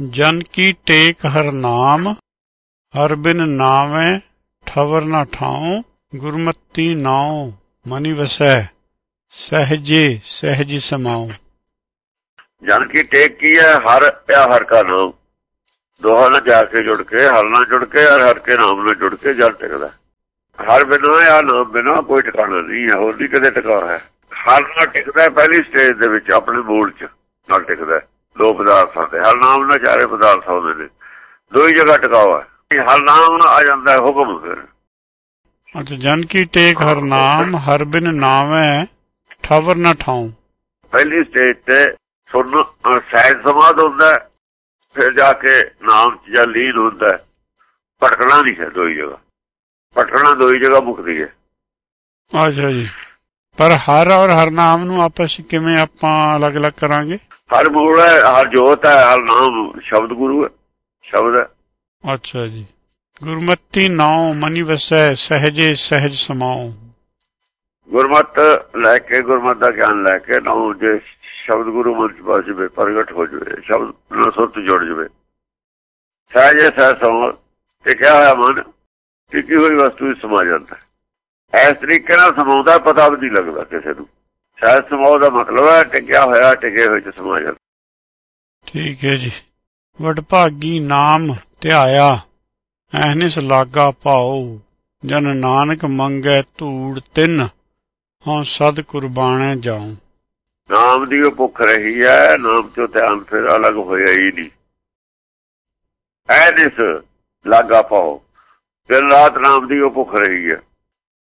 ਜਨ ਕੀ ਟੇਕ ਹਰ ਨਾਮ, ਹਰ ਬਿਨ ਨਾਵੇਂ ਠਵਰ ਨਾ ਠਾਉ, ਗੁਰਮਤੀ ਨਾਉ, ਮਨੀ ਵਸੈ, ਸਹਜੇ ਸਹਿਜ ਸਮਾਉ। ਜਨ ਕੀ ਟੇਕ ਕੀ ਹੈ, ਹਰ ਆ ਹਰ ਕਾ ਨਾਮ। ਦੋਹਾਂ ਨਾਲ ਜਾ ਕੇ ਜੁੜ ਕੇ, ਹਰ ਨਾਲ ਜੁੜ ਕੇ, ਹਰ ਹਰ ਕੇ ਨਾਮ ਨਾਲ ਜੁੜ ਕੇ ਜਲ ਟਿਕਦਾ। ਹਰ ਬਿਨਾਂ ਆ, ਨਾਮ ਬਿਨਾਂ ਕੋਈ ਟਿਕਾਣਾ ਨਹੀਂ ਹੈ, ਹੋਰ ਨਹੀਂ ਕਦੇ ਟਿਕਾ ਹੈ। ਹਰ ਨਾਲ ਟਿਕਦਾ ਪਹਿਲੀ ਸਟੇਜ ਦੇ ਵਿੱਚ, ਆਪਣੇ ਮੂਲ ਚ ਨਾਲ ਟਿਕਦਾ ਦੋ ਪਦਾਰਥਾਂ ਤੇ ਹਰ ਨਾਮ ਨਾਲ ਚਾਰੇ ਪਦਾਰਥ ਆਉਂਦੇ ਨੇ। ਦੋ ਹੀ ਜਗ੍ਹਾ ਟਿਕਾਵਾ ਹੈ। ਹਰ ਨਾਮ ਨਾਲ ਆ ਜਾਂਦਾ ਹੈ ਹੁਕਮ ਫਿਰ। ਅਤ ਜਨ ਕੀ ਟੇਕ ਹਰ ਨਾਮ ਹਰ ਬਿਨ ਨਾਵੇਂ ਠਵਰ ਨਾ ਠਾਉ। ਪਹਿਲੀ ਸਟੇਜ ਤੇ ਸੁਣ ਸਹਿਜ ਸਮਾਦ ਹੁੰਦਾ ਫਿਰ ਜਾ ਕੇ ਨਾਮ ਚ ਜਾਂ ਲੀਨ ਹੁੰਦਾ। ਭਟਕਣਾ ਨਹੀਂ ਹੈ ਦੋਈ ਜਗ੍ਹਾ। ਭਟਕਣਾ ਦੋਈ ਜਗ੍ਹਾ ਮੁਕਦੀ ਹੈ। ਅੱਛਾ ਜੀ। ਪਰ ਹਰ ਔਰ ਹਰ ਨਾਮ ਨੂੰ ਆਪਸ ਕਿਵੇਂ ਆਪਾਂ ਅਲੱਗ-ਅਲੱਗ ਕਰਾਂਗੇ? ਹਰ ਮੂਲ ਹੈ ਹਰ ਜੋਤ ਹੈ ਹਰ ਨਾਮ ਸ਼ਬਦ ਗੁਰੂ ਹੈ ਸ਼ਬਦ ਹੈ। ਅੱਛਾ ਜੀ। ਗੁਰਮਤੀ ਨਾਉ ਮਨੀ ਵਸੈ ਸਹਜੇ ਸਹਿਜ ਸਮਾਉ। ਗੁਰਮਤ ਲੈ ਕੇ ਗੁਰਮਤ ਦਾ ਗਿਆਨ ਲੈ ਕੇ ਨਾਮ ਜੇ ਸ਼ਬਦ ਗੁਰੂ ਮਨ ਚ ਬਸ ਜਵੇ ਪ੍ਰਗਟ ਹੋ ਜਵੇ ਸ਼ਬਦ ਨਾਲ ਸੁਰਤ ਜੁੜ ਜਵੇ। ਸਹਿਜੇ ਸਹਿਜ ਸਮਾਂ ਤੇ ਕਿਹਾ ਹੋਇਆ ਮਨ? ਟਿਕੀ ਹੋਈ ਵਸਤੂ ਵਿੱਚ ਸਮਾ ਜਾਂਦਾ। ਇਸ ਤਰੀਕੇ ਨਾਲ ਸਮਾਉਂਦਾ ਪਤਾ ਵੀ ਨਹੀਂ ਲੱਗਦਾ ਕਿਸੇ ਨੂੰ। ਸਹਿਜ ਸਮਾਉ ਦਾ ਮਤਲਬ ਹੈ ਟਿਕਿਆ ਹੋਇਆ ਟਿਕੇ ਹੋਏ ਚ ਸਮਾ ਜਾਂਦਾ ਠੀਕ ਹੈ ਜੀ। ਵਡਭਾਗੀ ਨਾਮ ਧਿਆਇਆ ਐਹਨਿਸ ਲਾਗਾ ਪਾਉ ਜਨ ਨਾਨਕ ਮੰਗੈ ਧੂੜ ਤਿੰਨ ਹਾਂ ਸਦ ਕੁਰਬਾਨੇ ਜਾਉ। ਨਾਮ ਦੀ ਉਹ ਭੁੱਖ ਰਹੀ ਹੈ ਨਾਮ ਤੋਂ ਧਿਆਨ ਫਿਰ ਅਲੱਗ ਹੋਇਆ ਹੀ ਨਹੀਂ। ਐਨਿਸ ਲਾਗਾ ਪਾਓ ਦਿਨ ਰਾਤ ਨਾਮ ਦੀ ਉਹ ਭੁੱਖ ਰਹੀ ਹੈ।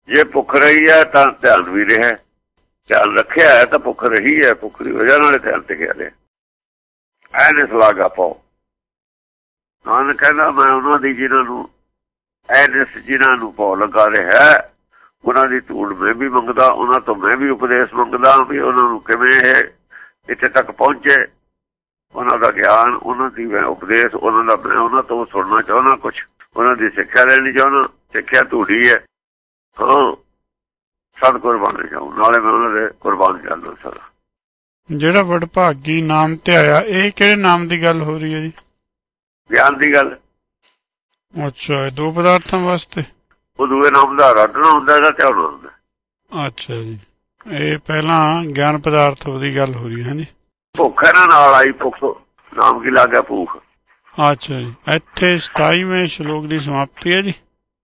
ਜੇ ਭੁੱਖ ਰਹੀ ਹੈ ਤਾਂ ਧਿਆਨ ਵੀ ਰਿਹਾ ਧਿਆਨ ਰੱਖਿਆ ਹੈ ਤਾਂ ਭੁੱਖ ਰਹੀ ਹੈ, ਭੁੱਖ ਦੀ ਵਜ੍ਹਾ ਨਾਲ ਧਿਆਨ ਤੇ ਟਿਕਿਆ ਰਿਹਾ। ਐਨਿਸ ਲਾਗਾ ਪਾਓ ਨਾਨਕ ਕਹਿੰਦਾ, ਮੈਂ ਉਹਨਾਂ ਦੀ ਜਿਨ੍ਹਾਂ ਨੂੰ ਐਨਿਸ ਜਿਨ੍ਹਾਂ ਨੂੰ ਪਾਉ ਲਗਾ ਰਿਹਾ ਉਹਨਾਂ ਦੀ ਧੂੜ ਮੈਂ ਵੀ ਮੰਗਦਾ, ਉਹਨਾਂ ਤੋਂ ਮੈਂ ਵੀ ਉਪਦੇਸ਼ ਮੰਗਦਾ ਵੀ ਉਹਨਾਂ ਨੂੰ ਕਿਵੇਂ ਇਹ ਇੱਥੇ ਤੱਕ ਪਹੁੰਚੇ। ਉਹਨਾਂ ਦਾ ਗਿਆਨ, ਉਹਨਾਂ ਦੀ ਮੈਂ ਉਪਦੇਸ਼, ਉਹਨਾਂ ਦਾ ਮੈਂ ਉਹਨਾਂ ਤੋਂ ਸੁਣਨਾ ਚਾਹੁੰਦਾ ਕੁਝ ਉਹਨਾਂ ਦੀ ਸਿੱਖਿਆ ਲੈਣੀ ਚਾਹੁੰਦਾ, ਸਿੱਖਿਆ ਧੂੜੀ ਹੈ। ਹਾਂ ਸਤ ਕੁਰਬਾਨ ਜਾਉ ਨਾਲੇ ਮੈਂ ਉਹਨਾਂ ਦੇ ਕੁਰਬਾਨ ਕਰਨਾ ਸਾਰਾ। ਜਿਹੜਾ ਵਡਭਾਗੀ ਨਾਮ ਧਿਆਇਆ ਇਹ ਕਿਹੜੇ ਨਾਮ ਦੀ ਗੱਲ ਹੋ ਰਹੀ ਹੈ ਜੀ? ਗਿਆਨ ਦੀ ਗੱਲ। ਅੱਛਾ ਇਹ ਦੋ ਪਦਾਰਥਾਂ ਵਾਸਤੇ? ਉਹ ਦੂਏ ਨਾਮ ਦਾ ਰੱਟਣਾ ਹੁੰਦਾ ਇਹਦਾ ਧਿਆਨ ਹੁੰਦਾ। ਅੱਛਾ ਜੀ। ਇਹ ਪਹਿਲਾਂ ਗਿਆਨ ਪਦਾਰਥ ਦੀ ਗੱਲ ਹੋ ਰਹੀ ਹੈ ਜੀ ਭੁੱਖ ਇਹਨਾਂ ਨਾਲ ਆਈ ਭੁੱਖ ਨਾਮ ਕੀ ਲੱਗਾ ਭੁੱਖ। ਅੱਛਾ ਜੀ। ਇੱਥੇ 27ਵੇਂ ਸ਼ਲੋਕ ਦੀ ਸਮਾਪਤੀ ਹੈ ਜੀ।